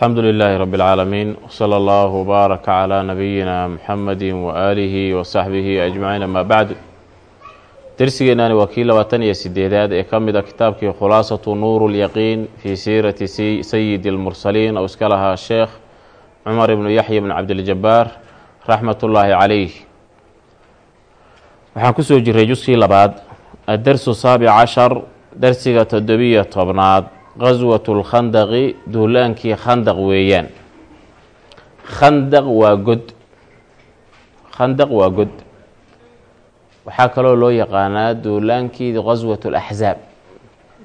alxamdu lilaahi rabi اlcaalamiin wsala allahu wbaaraka calaa nabiyina muxamadi waaalihi wasaxbihi ajmaciin amaa bacd dersigeenani waa kii labaatan iyo sideedaad ee ka mid a kitaabkii khulaasatu nuuru lyaqiin fii siirati sayidi اlmursaliin ou iska lahaa sheekh cumar ibnu yaxya bn cabdiljabaar raxmat ullaahi calayh waxaan ku soo jiray juskii labaad addersu saabic cashar dersiga toddobiyo tobnaad qaswatu lkhandaqi duulaankii khandaq weeyaan. Khandaq waa god. Khandaq waa god. Waxaa kaloo loo yaqaanaa duulaankii qaswat laxzaab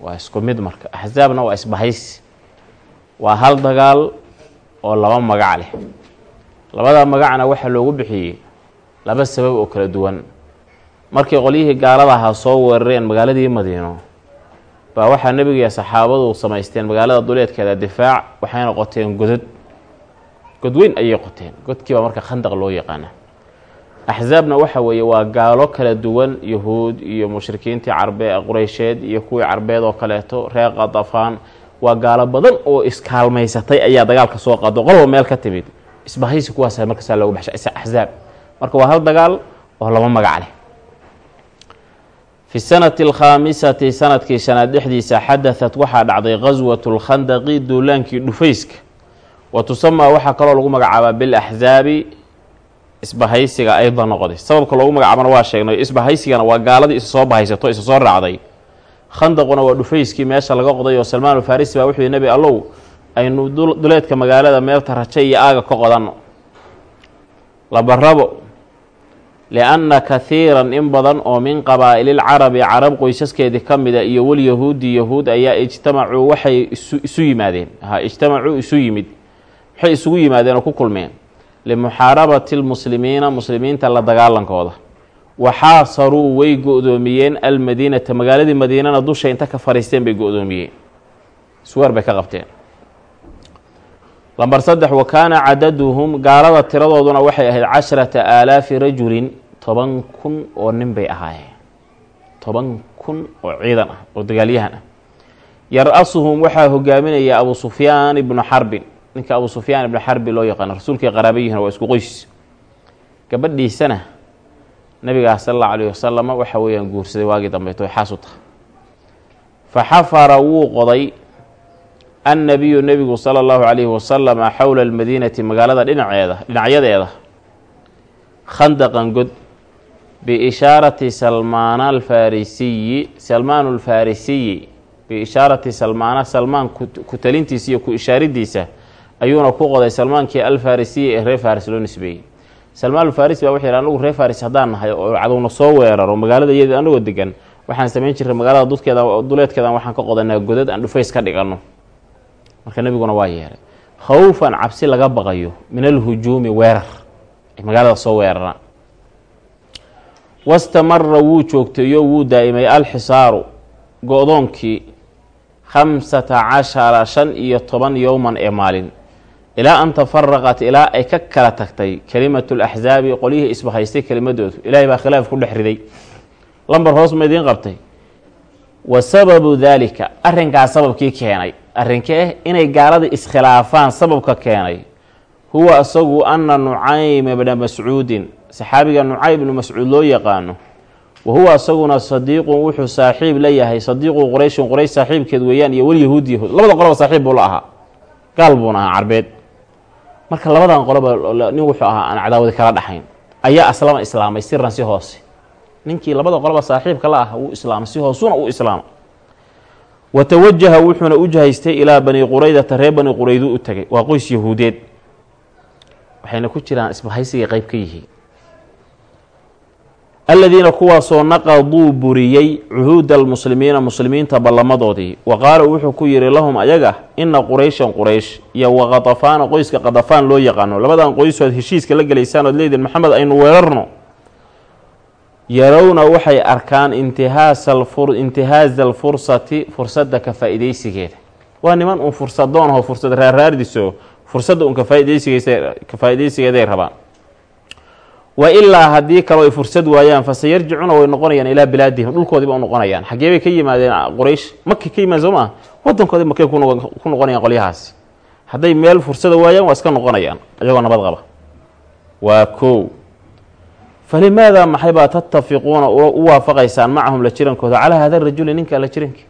waa isku mid marka. Axzaabna waa isbahaysi waa hal dagaal oo laba magac leh. Labada magacna waxaa loogu bixiyey laba sabab oo kala duwan. Markii qolyihii gaaladaha soo weerareen magaaladii madiino baa waxaa nebiga saxaabadu samaysteen magaalada duleedkeeda difaac waxayna qoteen godod godweyn ayay qoteen. Godkii baa marka khandaq loo yaqaana. Axzaabna waxa weeye waa gaalo kala duwan yahuud iyo mushrikiintii carbe qureysheed iyo kuwii carbeed oo kaleeto reer qadafaan waa gaalo badan oo iskaalmaysatay ayaa dagaalka soo qaado. Qolba meel ka timid. Isbahaysi kuwaasa markaasaa loogu baxsha axzaab marka waa hal dagaal oo laba magac leh fi sanati alkhaamisati sannadkii shanaad dhexdiisa xadahat waxaa dhacday qaswatu lkhandaqi duulaankii dhufayska. Wa tusamaa waxaa kaloo lagu magacaabaa bilaxzaabi isbahaysiga ayda noqday sababka loogu magacaabana waa sheegnay isbahaysigana waa gaaladii isa soo bahaysato isa soo raacday. Khandaquna waa dhufayskii meesha laga qoday oo salmaan alfarisi baa wuxuu nebi allow aynu duleedka magaalada meelta raja iyo aaga ka qodanno. Labarabo lianna kahiiran in badan oo min qabaa'ililcarabi carab qoysaskeedii ka mida iyo walyahuudi yahuud ayaa ijtamacuu waxay isu yimaadeen ha ijtamacuu isu yimid waxay isugu yimaadeen oo ku kulmeen limuxaarabati lmuslimiina muslimiinta la dagaalankooda waxaasaruu way go-doomiyeen almadiinata magaaladii madiinana dusha inta ka fariisteen bay go-doomiyeen isweer bay ka qabteen lamber saddex wa kaana cadaduhum gaalada tiradooduna waxay ahayd casharata aalaafi rajulin toban kun oo nin bay ahaayeen. Toban kun oo ciidan ah oo dagaalyahan ah. Yar-asuhum waxaa hogaaminaya abu sufyaan ibnu xarbin ninka abu sufyaan ibnu xarbi loo yaqaano rasuulkii qaraabayihina waa isku qoys. Gabadhiisana nabigaa sala allahu alayh wasalama waxa weeyaan guursaday waagii dambeeto xaas u tahay fa xafara wuu qoday annabiyu nebigu sala allahu calayhi wasalama xowla almadiinati magaalada dhinaceeda dhinacyadeeda khandaqan god biishaarati salmaana alfarisiyi salmaanu alfarisiyi biishaarati salmaana salmaan ku talintiisa iyo ku ishaaridiisa ayuuna ku qoday salmaankii alfarisiyi ee reer faris loo nisbeeyey salmaan alfarisi baa wuxuu yidhi anagu reer faris haddaan nahay oo cadowna soo weeraro magaalada iyada anagoo degan waxaan samayn jiray magaalada dudkeeda duleedkeedan waxaan ka qodanaa godad aan dhufays ka dhiganno marka nebiguna waa yeeray khawfan cabsi laga baqayo min alhujuumi weerar. Magaalada soo weeraraan. Wastamara wuu joogtayo wuu daa'imay alxisaaru go-doonkii khamsata cashara shan iyo toban yowman ee maalin. Ilaa an tafaraqat ilaa ay ka kala tagtay kelimatu laxzaabi qolyihii isbahaystay kelimadoodu. Ilaahay baa khilaaf ku dhex riday. Lambar hoos ma idiin qabtay. Wa sababu daalika arrinkaas sababkii keenay arrinkee inay gaalada iskhilaafaan sababka keenay. Huwa isagu ana nucaym bna mascuudin saxaabiga nucaym ibnu mascuud loo yaqaano wa huwa isaguna sadiiqun wuxuu saaxiib la yahay sadiiqu qurayshin quraysh saaxiibkeed weeyaan iyo walyahuud yahuud. Labada qoloba saaxiib buu la ahaa. Gaal buuna ahaa carbeed. Marka labadan qoloba nin wuxuu ahaa aan cadaawadi kala dhaxayn. Ayaa aslama islaamay siran si hoose. Ninkii labada qoloba saaxiibka la ah wuu islaamay si hoosuna uu islaama wa tawajaha wuxuuna u jahaystay ilaa bani quraydata reer bani quraydu u tegay waa qoys yahuudeed. Waxayna ku jiraan isbahaysigay qeyb ka yihiin. Aladiina kuwaasoo naqaduu buriyey cuhuuda almuslimiina muslimiinta ballamadoodii. Wa qaala wuxuu ku yihi lahum ayaga ina qurayshan quraysh iyo wa qadafaana qoyska qadafaan loo yaqaano. Labadan qoysood heshiiska la gelaysaan ood leediin maxamed aynu weerarno yarowna waxay arkaan intihaaza alfursati fursadda ka faa-ideysigeeda waa niman uun fursadoonho fursad raaraardiso fursadda uun ka faa-ideysigeeday rabaan. Wa ilaa haddii kaloo ay fursad waayaan faseyarjicuna way noqonayaan ilaa bilaadihim dhulkoodiiba u noqonayaan. Xaggee bay ka yimaadeen quraysh maki ka yimaadeen soo maa wadankoodii makay ku noqonayaan qolyahaasi hadday meel fursada waayaan waa iska noqonayaan ayagoo nabad qaba. Waa kow falimaada maxay baa tattafiquuna u waafaqaysaan macahum la jirankooda calaa hada rajuli ninkaan la jiranki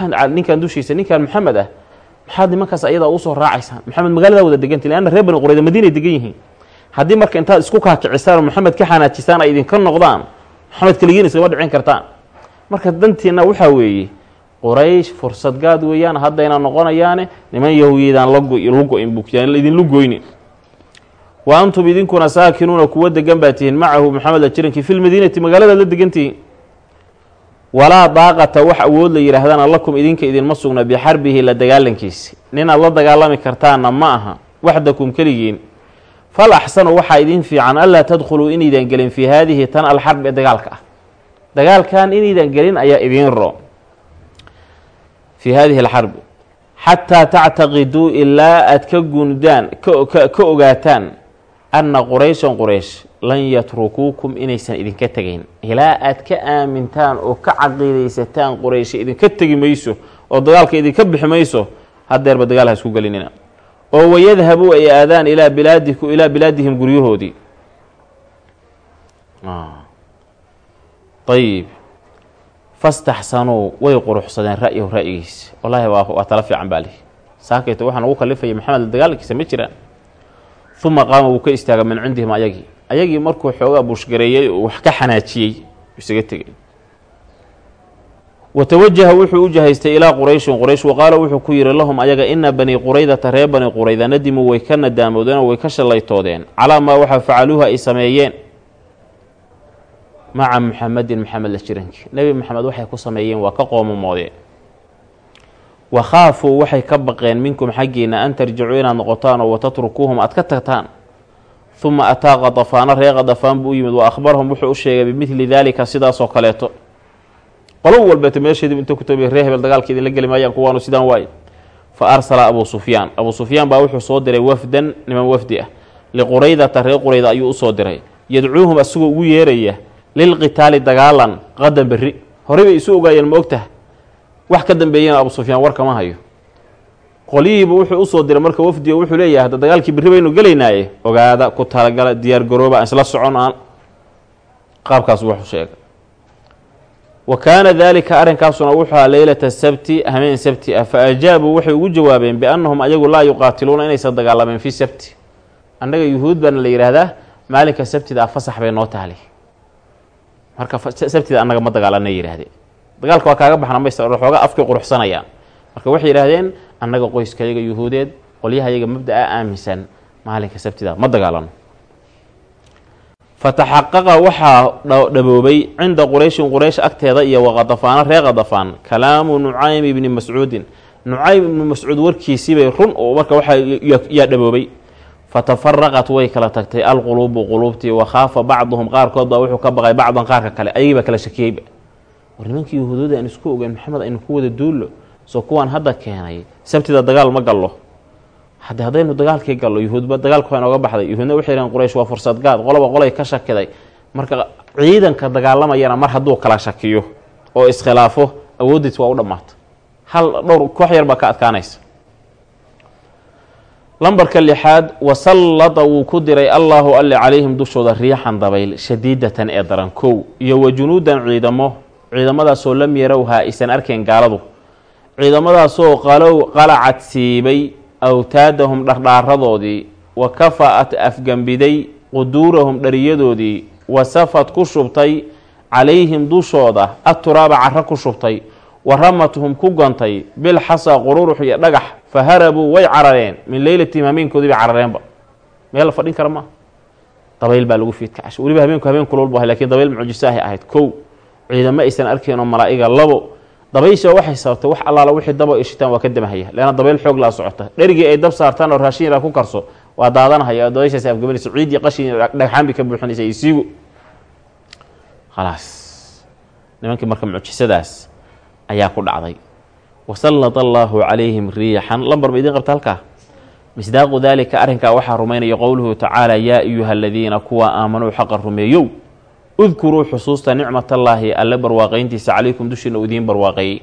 maxaad ninkan dushiisa ninkan maxamed ah maxaad nimankaas ayadaa u soo raacaysaan maxamed magaalada wada degantay leanna reer bani qurayda madiinay degan yihiin haddii marka intaad isku kaakicisaan oo maxamed ka xanaajisaan ay idinka noqdaan maxamed keligiin iskama dhicin kartaan marka dantiina waxaa weeye quraysh fursad weeyaan haddayna noqonayaane niman yahuudiyadaan lago-in bukyaan idinlu goynin wa antum idinkuna saakinuuna kuwa degan baa tihiin macahu maxamed la jirankii fi lmadiinati magaaladaad la degantihiin walaa daaqata wax awood la yidhaahdana lakum idinka idinma sugna bixarbihi la dagaalankiisi. Ninaad la dagaalami kartaanna ma aha waxdakum keligiin. Fal axsanu waxaa idin fiican anlaa tadkhuluu inaydan gelin fii haadihi tan alxarb ee dagaalka ah. Dagaalkan inaydan gelin ayaa idiin ro fii haadihi alxarb. Xataa tactaqiduu ilaa aad ka gundaan ka ogaataan anna qurayshan quraysh lan yatrukuukum inaysan idinka tegayn ilaa aad ka aamintaan oo ka caqiidaysataan quraysha idinka tegi mayso oo dagaalka idinka bixi mayso hadeerba dagaal ha isku gelinina. Oo wayadhabuu ay aadaan ilaa bilaadiku ilaa bilaadihim guryahoodii. Ayib fastaxsanuu way quruxsadeen ra'yahu ra'yigiisa wallaahi waa tala fiican baa lihi saakayto waxaan ugu kalifaya maxamed dagaalkiisa ma jiraan uma qaama wuu ka istaaga min cindihim ayagii. Ayagii markuu xoogaa buushgareeyey oo wax ka xanaajiyey isaga tegay wa tawajaha wuxuu u jahaystay ilaa qurayshin quraysh wa qaala wuxuu ku yihi lahum ayaga ina banii quraydata reer bani qurayda nadimuu way ka nadaamoodeen oo way ka shallaytoodeen. Calaa maa waxa facaluuha ay sameeyeen. Maca muxamedin maxamed la jirankii nebi maxamed waxay ku sameeyeen waa ka qoomamoodeen wa khaafuu waxay ka baqeen minkum xaggiina an tarjicuu inaad noqotaan oo watatrukuuhum aad ka tagtaan uma ataa qadafaana ree qadafaan buu u yimid wa akhbarahum wuxuu u sheegay bimidli daalika sidaasoo kaleeto qolo walbeeta meesheediibu inta ku tabiy ree hebel dagaalka idinla geli maayaan kuwaanu sidaan waaye fa arsala abuu sufyaan abuu sufyaan baa wuxuu soo diray wafdan niman wafdi ah liquraydata ree qurayda ayuu u soo diray yadcuuhum asagoo ugu yeeraya lilqitaali dagaalan qadan berri horey bay isu ogaayeen ma ogtaha wax ka dambeeyana abuu sufyaan war kama hayo. Qolyihiiba wuxuu u soo diray marka wafdiga wuxuu leeyahay hadda dagaalkii berri baynu gelaynaaye ogaada ku talagala diyaar garooba aan isla socon aan qaabkaas wuxuu sheegay. Wa kaana daalika arrinkaasuna wuxuu ahaa leylata sabti hameen sabti ah fa ajaabuu waxay ugu jawaabeen biannahum ayagu laa yuqaatiluuna inaysan dagaalameen fii sabti. Annaga yuhuud baana la yidhaahdaa maalinka sabtida ah fasax bay noo taali marka sabtida annaga ma dagaalanay yidhaahdeen dagaalka waa kaaga baxna maysa xooga afkay quruxsanayaan. Marka waxay yidhaahdeen annaga qoyskayaga yuhuudeed qolyahayaga mabda-a aaminsan maalinka sabtida ma dagaalano. Fataxaqaqa waxaa dhaboobay cinda qurayshin quraysh agteeda iyo waqadafaana ree qadafaan. Kalaamu nucaym ibni mascuudin. Nucaym ibni mascuud warkiisiibay run marka waxaa yaa dhaboobay. Fatafaraqat way kala tagtay alquluubu quluubtii wakhaafa bacduhum qaarkood baa wuxuu ka baqay bacdan qaarka kale ayagii baa kala shakiyeyba war nimankii yahuudooda aan isku ogeyn maxamed aynu ku wada duullo soo kuwaan hadda keenay sabtida dagaal ma gallo. Hadde haddaynu dagaalkii gallo yuhuudba dagaalku waa inooga baxday. Yuhuudna waxay yidhahen quraysh waa fursad gaad. Qoloba qolay ka shakiday. Marka ciidanka dagaalamayana mar hadduu kala shakiyo oo iskhilaafo awooddiis waa u dhammaata hal dhowr koox yar baa ka adkaanaysa. Lambarka lixaad wasallada wuu ku diray allaahu alle calayhim dushooda riixan dabayl shadiidatan ee daran kow iyo wa junuudan ciidamo ciidamadaasoo lam yarowhaa aysan arkeen gaaladu. Ciidamadaasoo qalow qalacad siibay awtaadahum dhardhaaradoodii wa kafa-at afgembiday quduurahum dhariyadoodii wa safad ku shubtay calayhim dushooda aturaaba caro ku shubtay wa ramathum ku gantay bilxasa qururux iyo dhagax fa harabuu way carareen min leylatihim habeenkoodii bay carareenba. Meel la fadhin kara maa dabayl baa lagu fiidka casho weliba habeenku habeen kulol bu ahay lakiin dabayl mucjiso ahay ahayd. Kow ciidamo aysan arkeen oo malaa'iga labo. Dabaysha waxay sababtay wax allaala wixii daba ishitaan waa ka damahaya. Leanna dabayl xoog laa socota. Dherigii ay dab saartaan oo raashin yaraa ku karso waa daadanahaya. Oo dabayshaas afgabanayso ciiddii qashin dhagxaan ka buuxinaysa iyo khalaas. Nimankii marka mucjisadaas ayaa ku dhacday. Wasallada allaahu calayhim riixan. Lambar ma idiin qabta halkaa? Misdaaqu daalika arrinkaa waxaa rumaynaya qowluhu tacaala yaa ayuha aladiina kuwa aamanuu xaqa rumeeyow udkuruu xusuusta nicmatallaahi alle barwaaqayntiisa calaykum dushiina uu idiin barwaaqeeyey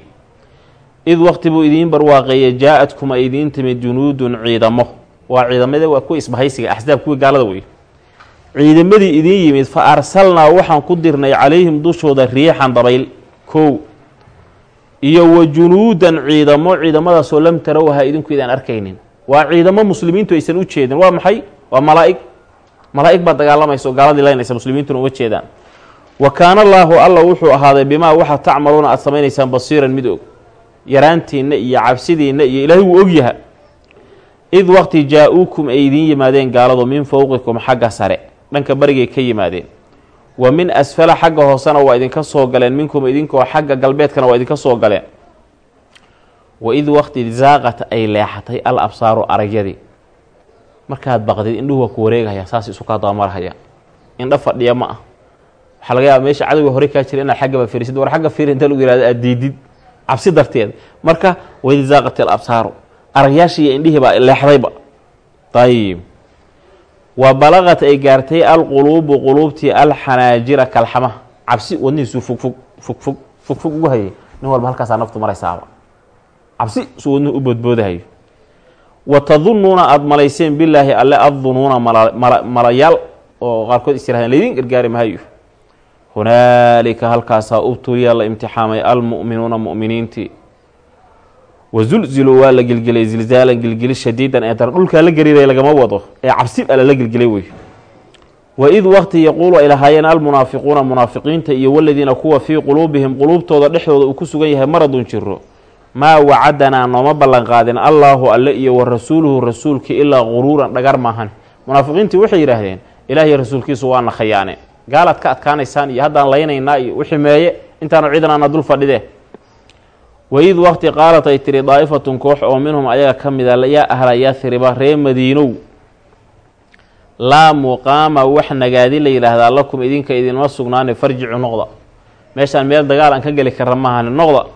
id waqti buu idiin barwaaqeeyey jaa-adkum ay idiin timid junuudun ciidamo. Waa ciidamada waa kuwa isbahaysiga axsaab kuwii gaalada wey ciidamadii idiin yimid fa arsalnaa waxaan ku dirnay calayhim dushooda riixan dabayl kow. Iyo wa junuudan ciidamo ciidamadaasoo lam tarow ahaa idinku idaan arkaynin. Waa ciidamo muslimiintu aysan u jeedin. Waa maxay? Waa malaa-ig. Malaa-ig baa dagaalamaysa oo gaaladii laynaysa muslimiintuna uma jeedaan wa kaana allaahu alla wuxuu ahaaday bimaa waxa tacmaluuna aada samaynaysaan basiiran mid og. Yaraantiinna iyo cabsidiinna iyo ilaahay wuu ogyaha id waqti jaa-uukum ay idiin yimaadeen gaaladu min fowqikum xagga sare dhanka barigay ka yimaadeen. Wa min asfala xagga hoosena waa idinka soo galeen minkum idinkoo xagga galbeedkana waa idinka soo galeen. Wa id waqti zaaqat ay leexatay al absaaru aragyadii markaad baqdid indhuhu waa ku wareegahaya saas isu kaa dabamarhaya indho fadhiya ma ah waxaa laga yaaba meesha cadowga hore kaa jira inaad xaggaba firisid war xagga firi inta lagu yihahdo aad diidid. Cabsi darteed. Marka waid zaaqat al absaaru aragyaashii iyo indhihii leexdayba ayib wa balaqat ay gaartay alquluubu quluubtii alxanaajira kalxama. Cabsi wadnihiisuu fogfog fogfog fogfog ugu hayay. Nin walba halkaasaa naftu maraysaaba. Cabsi suu wadnuhu u boodboodahayo. Wa aada malayseen bilaahi alle addunuuna malayaal oo qaarkood is yirahdeen laydin gargaari mahayo hunaalika halkaasaa ubtuliya la imtixaamay almu'minuuna mu'miniintii wazulziluu waa la gelgelay zilzaalan gelgeli shadiidan ee daran dhulkaa la gariiray lagama wado ee cabsi baa lala gelgelay wey wa id waqti yaquulu ay lahaayeen almunaafiquuna munaafiqiinta iyo waladiina kuwa fii quluubihim quluubtooda dhexdooda uu ku sugan yahay maradun jiro maa wacadanaa nooma ballan qaadin allaahu alle iyo wa rasuuluhu rasuulkii ilaa quruuran dhagar maahan munaafiqiintii waxay yidhaahdeen ilaahiy rasuulkiisu waana khayaane gaalaad ka adkaanaysaan iyo haddaan laynaynaa iyo wixii meeye intaanu ciidan dul fadhidee. Waid waqti qaalat ay tiri daa'ifatun koox oo minhum ayaga ka mida yaa ahla yathriba ree madiinow laa muqaama wax nagaadi la yidhaahdaa lakum idinka idinma sugnaane farjicu noqda. Meeshaan meel dagaal aan ka geli karra maahani noqda.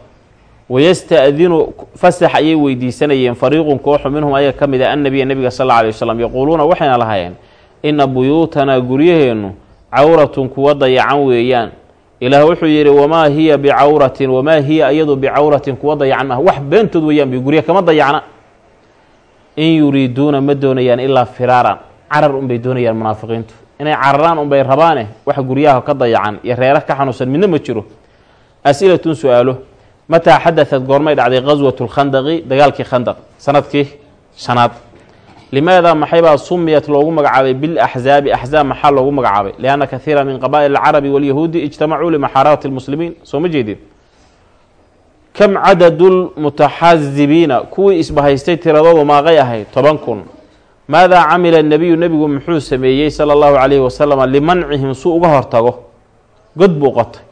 Wayasta'dinu fasax ayay weydiisanayeen fariiqun kooxu minhum ayaga ka mid a annabiya nebiga sal alla alay wasalam yaquuluuna waxayna lahaayeen inna buyuutanaa guryaheennu cawratun kuwa dayacan weeyaan. Ilaah wuxuu yidhi wamaa hiya bicawratin wamaa hiya iyadu bicawratin kuwa dayacan maaha. Wax beentood weeyaan bay gurya kama dayacna. In yuriiduuna ma doonayaan ilaa firaaran carar unbay doonayaan munaafiqiintu. Inay cararaan unbay rabaane wax guryaha ka dayacan iyo reera ka xanuunsan midna ma jiro. As-ilatun su'aalo. Mataa xadaثad goormay dhacday qaswatu lkhandaqi dagaalkii khandaq sannadkii shanaad limaada maxaybaa sumiyat loogu magacaabay bilaxzaabi axzaab maxaa loogu magacaabay lianna kahiira min qabaa'il alcarabi walyahuudi ijtamacuu limaxaarati lmuslimiin soo ma jeedin kam cadadu lmutaxazibiina kuwii isbahaystay tiradoodu maaqay ahayd toban kun maadaa camila nebiyu nebigu muxuu sameeyey sala allahu calayhi wasalama limancihim suu uga hortago god buu qotay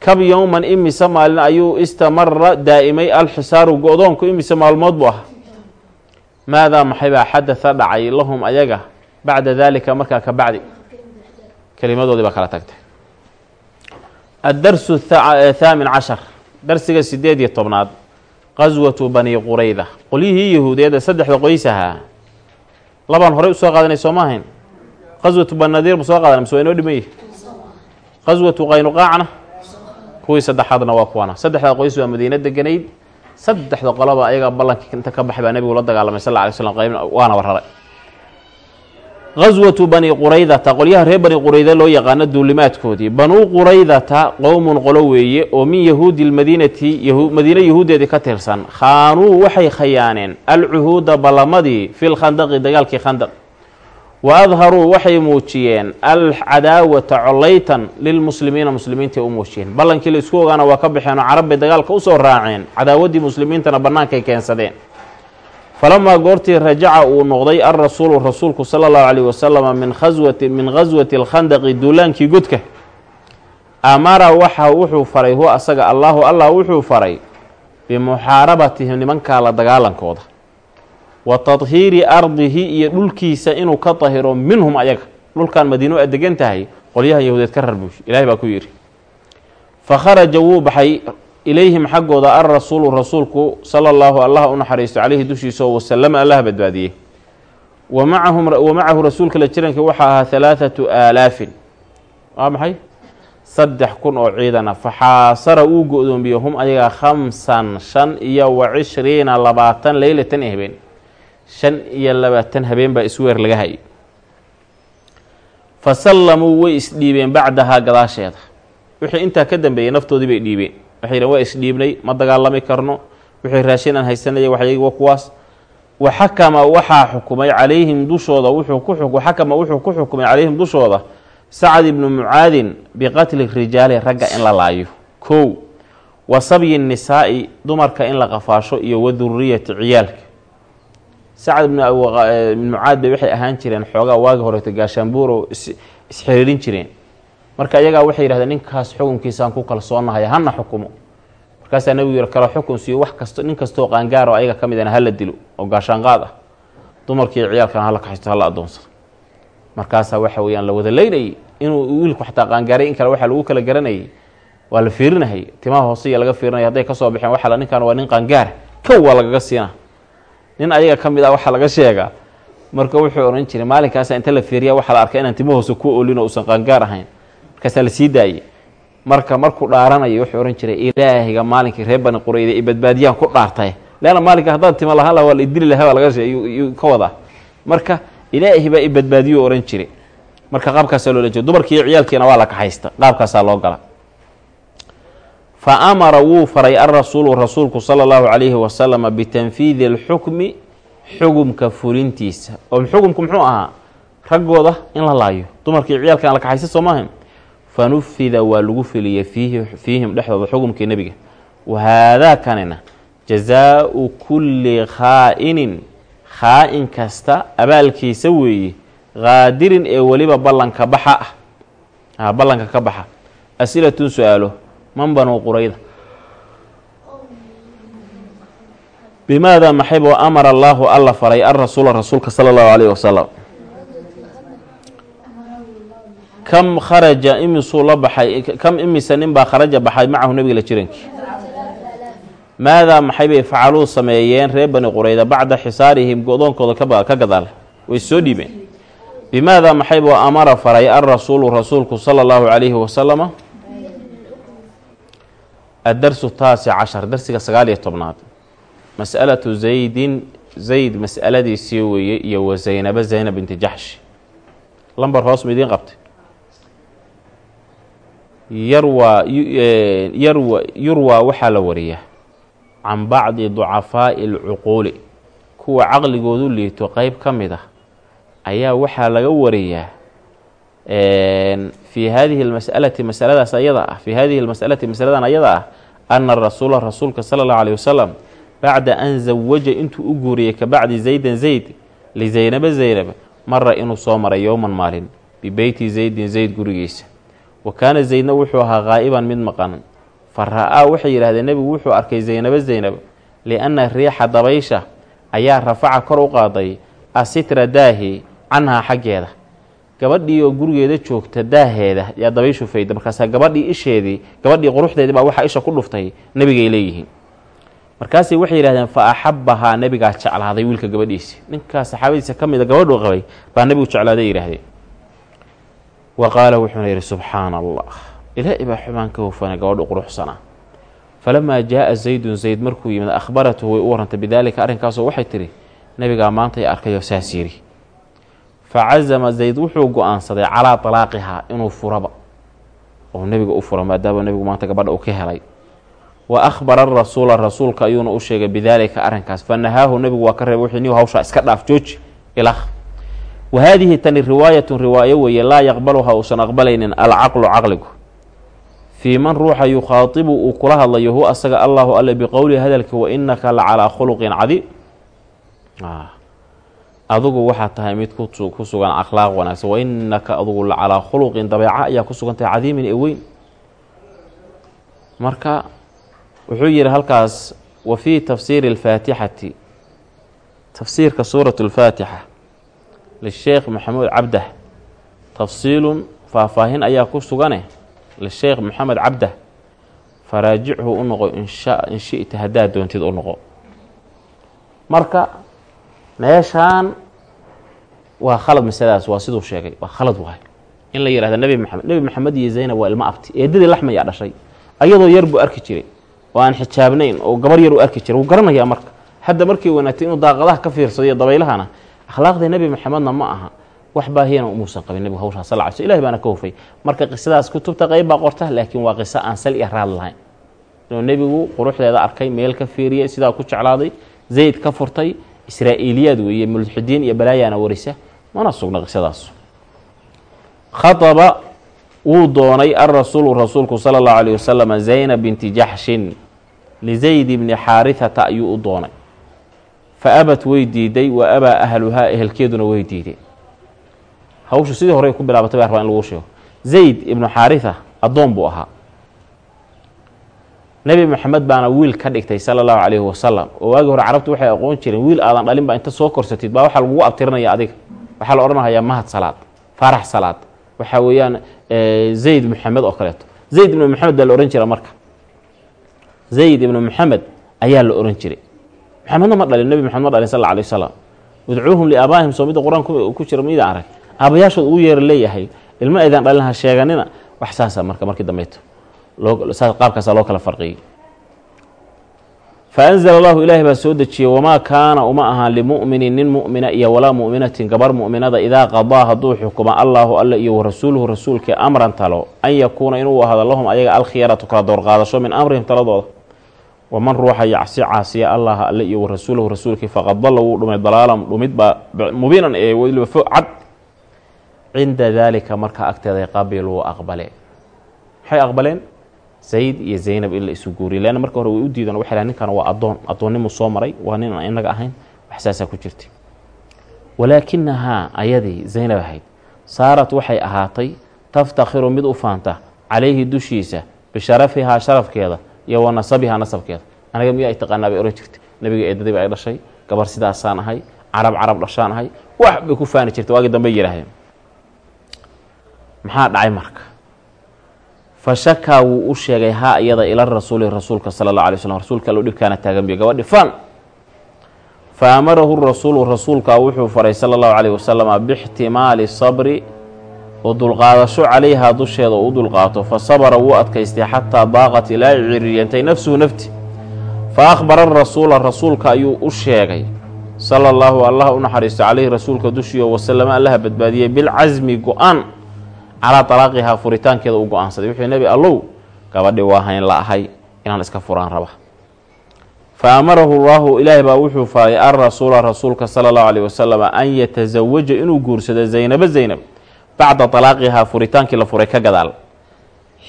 kab yowman imise maalin ayuu istamara daa'imay alxisaaru go-doonku imise maalmood buu ahaa maadaa maxaybaa xadatha dhacay lahum ayaga bacda daalika markaa ka bacdi? Kelimadoodii baa kala tagtay. Addarsu thaamin cashar darsiga sideed iyo tobnaad qaswatu bani qurayda qolyihii yahuudeeda saddexda qoys ahaa. Labaan horey u soo qaadanay soo ma ahayn? Qaswatu banadiir ma soo qaadanay mise waa inoo dhiman yihi qaswatu qaynuqaacna kuwii saddexaadna waa kuwana. Saddexda qoys waa madiino deganayd saddexda qoloba ayaga ballankii inta ka baxay baa nebigu la dagaalamay sal alay slam qayb waana wararay qaswatu bani quraydata qolyaha reer bani qurayda loo yaqaano duulimaadkoodii. Banuu quraydata qowmun qolo weeye oo min yahuudi lmadiinati madiine yahuudeedii ka tirsan khaanuu waxay khayaaneen alcuhuuda ballamadii fi lkhandaqi dagaalkii khandaq wa adharuu waxay muujiyeen alcadaawata collaytan lilmuslimiina muslimiintay u muujiyeen ballankii la isku ogaana waa ka baxeenoo carab bay dagaalka u soo raaceen cadaawaddii muslimiintana bannaankay keensadeen falamaa goortii rajaca uu noqday alrasuulu rasuulku sala allahu calayh wasalama min khaswati min khaswati alkhandaqi duulaankii godka amara waxa wuxuu faray huwa asaga allaahu allah wuxuu faray bimuxaarabatihim nimankaa la dagaalankooda wa tadhiiri ardihi iyo dhulkiisa inuu ka dahiro minhum ayaga. Dhulkan madiino aad degan tahay qolyahan yahuudeed ka rarbuush ilahay baa ku yidhi fa kharaja wuu baxay ilayhim xaggooda alrasuulu rasuulku sala allahu allah u naxariisto caleyhi dushiisa oo wasalama allah badbaadiyey. Wa macahu rasuulka la jiranka waxaa ahaa halaathatu aalaafin waa maxay? Saddex kun oo ciidana. Faxaasara uu go-doomiye hum ayagaa khamsan shan iyo wa cishriina labaatan leylatan ee habeen shan iyo labaatan habeen baa isweer laga hayay. Fa sallamuu way isdhiibeen bacdahaa gadaasheeda. Wixii intaa ka dambeeyey naftoodii bay dhiibeen. Waxay yidheen waa isdhiibnay ma dagaalami karno. Wixii raashin aan haysanaya waxyagiwa kuwaas. Wa xakama waxaa xukumay calayhim dushooda wuxuu ku xakama wuxuu ku xukumay calayhim dushooda sacad ibnu mucaadin biqatli rijaali ragga in la laayo. Kow wa sabyi nisaa'i dumarka in la qafaasho iyo wa duriyati ciyaalka sacad ibnu mucaad bay waxay ahaan jireen xoogaa waagi horeeto gaashaanbuuro isxiriirin jireen. Marka iyagaa waxay yidhahdeen ninkaas xukunkiisaan ku kalsoonahay hana xukumo. Markaasaa nebigu yiri kala xukun siiyo wax kasto nin kastoo qaangaaro ayaga ka midana hala dilo oo gaashaanqaad ah. Dumarkii ciyaalkana hala kaxaysto hala adoonsado markaasaa waxa weyaan la wada leynayay inuu wiilku xataa qaangaaray in kale waxaa lagu kala garanayay. Waa la fiirinahayy timaha hoose iyo laga fiirinaya hadday ka soo baxeen waxaa ninkan waa nin qaangaara kow waa lagaga siina nin ayaga ka mid ah waxaa laga sheegaa marka wuxuu ohan jiray maalinkaasa inta la fiiriya waxaa la arkay inaan timo hoose ku olin oo uusan qaangaar ahayn. Markaasaa la sii daayey marka markuu dhaaranayo wuxuu ohan jiray ilaahiga maalinkii reer bani qurayda i badbaadiyaan ku dhaartay. Leanna maalinka haddaan timo lahaan laha waa la idili lahaa baa laga shee ka wadaa. Marka ilaahi baa i badbaadiyo ohan jiray. Marka qaabkaasaa loola jeeda dumarkiiyo ciyaalkiina waa la kaxaysta qaabkaasaa loo gala fa amara wuu faray alrasuulu rasuulku sala allahu calayhi wasalama bitanfiidi alxukmi xugumka fulintiisa oo xugumku muxuu ahaa raggooda in la laayo dumarkii ciyaalkan la kaxaysta soo maaha fa nufida waa lagu feliyey fiihi fiihim dhexdooda xugumkii nebiga wahaadaa kanina jazaau kulli khaa'inin khaa-in kasta abaalkiisa weeye qaadirin ee weliba ballanka baxa ah ballanka ka baxa asilatun su'aalo man banuu qurayda. Bimaada maxaybo amara allaahu alla faray alrasuula rasuulka sala allahu calayhi wasalam kam kharaja imisuu la baxay kam imisa nin baa kharaja baxay macahu nebiga la jirankii maadaa maxay bay facaluu sameeyeen reer bani qurayda bacda xisaarihim go-doonkooda ka gadaal. Way soo dhiibeen. Bimaada maxay buu amara faray alrasuulu rasuulku sala allahu calayhi wasalama addarsu taasic cashar darsiga sagaal iyo tobnaad mas'alatu zaydin zayd mas'aladiisii weeye iyo wa zaynaba zaynab binti jaxshi lambar hoos ma idiin qabtay yarwaa yarwa yurwaa waxaa la wariyaa can bacdi ducafaa'i alcuquuli kuwa caqligoodu liito qeyb ka mid ah ayaa waxaa laga wariyaa fii hadihi lmas'alati masaladaas ayada ah fii hadihi lmas'alati masaladan ayada ah ana rasuula rasuulka sala allahu alayh wasalam bacda an zawaja intuu u guuriyey ka bacdi zaydan zayd lizaynaba zaynab mara inuu soo maray yowman maalin bibeyti zaydin zayd gurigiisa. Wa kaana zaydna wuxuu ahaa qaa'iban mid maqan. Fa ra'aa waxay yidhahdeen nebigu wuxuu arkay zaynaba zaynab lianna riixa dabaysha ayaa rafaca kor u qaaday asitra daahi canhaa xaggeeda gabadhii oo gurigeeda joogta daaheeda yaa dabayshu fayda markaasaa gabadhii isheedii gabadhii quruxdeedii baa waxaa isha ku dhuftay nebigay leeyihiin. Markaasay waxay yidhahdeen fa axabbahaa nebigaa jeclaaday wiilka gabadhiisi ninkaas saxaabadiisa ka mida gabadhuu qabay baa nebigu jeclaaday yidhahdeen wa qaala wuxuuna yidhi subxaana allah ilaahi baa xumaan ka hufana gabadhu quruxsanaa falamaa jaaa zaydun zayd markuu yimid akhbaratu way u warantay. Bidaalika arrinkaasoo waxay tidhi nebigaa maantay arkayoo saas yidhi fa casama zayd wuxuu go'aansaday calaa talaaqihaa inuu furaba oo nebiga u furo maadaama nebigu maanta gabadha uu ka helay wa akhbara arasuula rasuulka ayuuna u sheegay bidaalika arrinkaas fa nebigu waa ka reeba wuxuu niyu hawshaa iska dhaaf jooji ilaah wa haadihi tani riwaayatun riwaayo weeye laa yaqbaluha uusan aqbalaynin alcaqlu caqligu fii man ruuxa yukhaatibu uu kula hadlayo hu asaga allahu alle biqowlihi hadalki wa innaka la calaa khuluqin cadiim adugu waxaad tahay mid ku sugan akhlaaq wanaagsan. Wa innaka adugu la calaa khuluqin dabeeca ayaa ku sugan tahay cadiimin ee weyn. Marka wuxuu yihi halkaas wa fii tafsiiri alfaatixati. Tafsiirka suurat alfaatixa lisheekh maxamuud cabdah. Tafsiilun faahfaahin ayaa ku sugane lisheekh maxamed cabdah. Faraajichu u noqo in shita haddaad doontid u noqo. Marka meeshaan waa khalad masaladaas waa siduu sheegay. Waa khalad waay. In la yihahda nebi maxamed nebi maxamed iyo zaynab waa ilmo abti. Eedadii laxmayaa dhashay. Ayadoo yar buu arki jiray. Oo aan xijaabnayn oo gabar yar u arki jiray. Wuu garanayaa marka. Hadda markii wanaagtay inuu daaqadaha ka fiirsado iyo dabaylahana akhlaaqda nebi maxamedna ma aha. Wax baahiyana umuusan qabin nebigu hawshaa sal ly sl baana ka hofay marka qisadaas kutubta qayb baa qorta laakiin waa qiso aan sal iyo raad lahayn. Inuu nebigu quruxdeeda arkay meel ka fiiriyay sidaa ku jeclaaday zayd ka furtay israa'iiliyaad weeye mulxidiin iyo balaayaana warisa mana sugna qisadaas khaطaba wuu doonay alrasuulu rasuulku sala اllahu alayh wasalam zaynab binti jaxshin lizayd bni xaarihata ayuu u doonay. Fa abat way diiday wa abaa ahluhaa ehelkeeduna way diiday hawshu sidii horey ku bilaabatay baa rabaa in lagu sheego. Zayd ibnu xaariha addoon buu ahaa nebi moxamed baana wiil ka dhigtay sala allahu calayhi wasalam oo waagii hore carabtu waxay aqoon jireen wiil aadan dhalin baa inta soo korsatid baa waxaa lagugu abtirinaya adiga. Waxaa la odhanayaa mahad salaad faarax salaad. Waxaa weeyaan zayd moxamed oo kaleeto. Zayd ibnu moxamed baa la ohan jira marka. Zayd ibnu moxamed ayaa la ohan jiray. Maxamedna ma dhalin nebi moxamed ma dhalin sal alla wasalam udcuuhum liaabaahim soo midda qur'aan ku jira mida arag. Aabayaashood uu yeera leeyahay ilmo aydan dhalin ha sheeganina wax saasa marka markii dambayto qaabkaasa loo kala farqiyey. Fa anzala allahu ilaahi baa soo dejiyey wamaa kaana uma ahaan limu'minin nin mu'mina iyo walaa mu'minatin gabar mu'minada idaa qadaa hadduu xukuma allaahu alle iyo warasuuluhu rasuulkii amran talo an yakuuna inuu ahado lahum ayaga alkhiyaratu kala doorqaadasho min amrihim taladooda. Waman ruuxa yacsi caasiya allaha alle iyo warasuulahu rasuulkii faqad dalla wuu dhumay dalaalan dhumid baa mubiinan ee weliba fo cad. Cinda daalika markaa agteeday qabiluu aqbale maxay aqbaleen zayd iyo zaynab in la isu guuriye leanna marka hore way u diidan waxay lahay ninkan waa addoon. Addoonnimu soo maray waa nin aan innaga ahayn. Wax saasaa ku jirtay. Walaakinahaa ayadii zaynab ahayd saarat waxay ahaatay taftakhiru mid u faanta calayhi dushiisa bisharafihaa sharafkeeda iyo wa nasabihaa nasabkeeda. Aniga miya ay taqaanaa bay ohan jirtay. Nebiga eedadiiba ay dhashay gabar sidaasaan ahay carab carab dhashaan ahay wax bay ku faani jirtay. Waagii dambe yidhaahdeen. Maxaa dhacay marka fa shakaa wuu u sheegay haa iyada ila rasuuli rasuulka sala allah alay slam rasuulka allo dhibkaana taagan biyo gabadhi fan fa amarahu rasuulu rasuulkaa wuxuu faray sala allahu calayh wasalama bixtimaali sabri oo dulqaadasho calayhaa dusheeda u dulqaato. Fa sabara wuu adkaystay xataa daaqat ilaa ciriyantay nafsuhu nafti. Fa akhbara rasuula rasuulka ayuu u sheegay. Sala allahu allah u naxariisto calayhi rasuulka dushiio wasalama allaha badbaadiyey bilcasmi go'aan calaa talaaqihaa furitaankeeda u go'aansaday. Wuxuu nebi allow gabadhi waa hayn la ahay inaan iska furaan raba. Fa amarahu llaahu ilaahi baa wuxuu faray an rasuula rasuulka sala allahu alayh wasalam an yatasawaja inuu guursado zaynaba zaynab bacda talaaqihaa furitaankii la furay ka gadaal.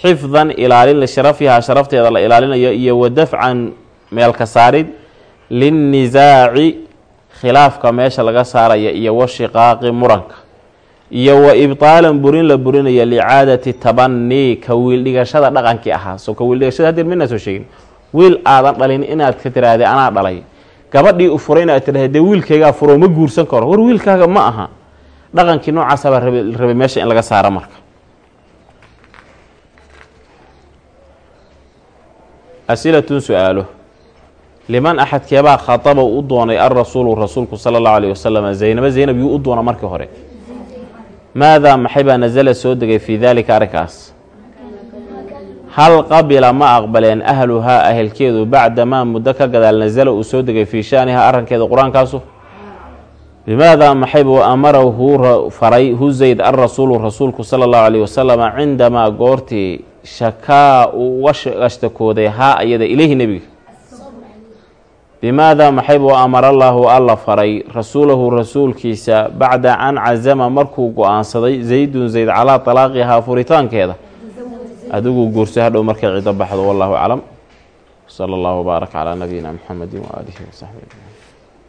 Xifdan ilaalin lisharafihaa sharafteeda la ilaalinayo iyo wa dafcan meelka saarid linnisaaci khilaafka meesha laga saaraya iyo wa shiqaaqi muranka iyo wa ibtaalan burin la burinaya licaadati tabanii ka wiildhigashada dhaqankii ahaa. So ka wiildhigashada hadeer minaa soo sheegin. Wiil aadan dhalin inaad ka tiraahday anaa dhalay. Gabadhii u furay inaad tiraahday dee wiilkaygaa furo ma guursan karo. War wiilkaaga ma aha. Dhaqankii noocaasa baa rabe meesha in laga saaro marka. Asilatun su'aalo. Liman axadkeebaa khataba u doonay alrasuulu rasuulku sala allahu alayh wasalam zaynaba zaynab yuu u doona markii hore maadaa maxay baa nasala soo degay fii daalika arrinkaas hal qabila ma aqbaleen ahluhaa ahelkeedu bacdamaa muddo ka gadaal nasala uu soo degay fii shaanihaa arrankeeda qur'aankaasu bimaadaa maxaybu amarahu faray hu zayd alrasuulu rasuulku sala allahu alayh wasalama cindamaa goortii shakaa uu uga ashtakooday haa iyada ileyhi nebiga bimaadaa maxaybu amarallaahu alla faray? Rasuulahu rasuulkiisa bacda an casama markuu go'aansaday zaydun zayd calaa talaaqihaa furitaankeeda. Adigu guurso hadhow markay cido baxdo wallahu aclam. Sala allahu wbaarak calaa nabiyina muxamedi waaalihi wasaxbi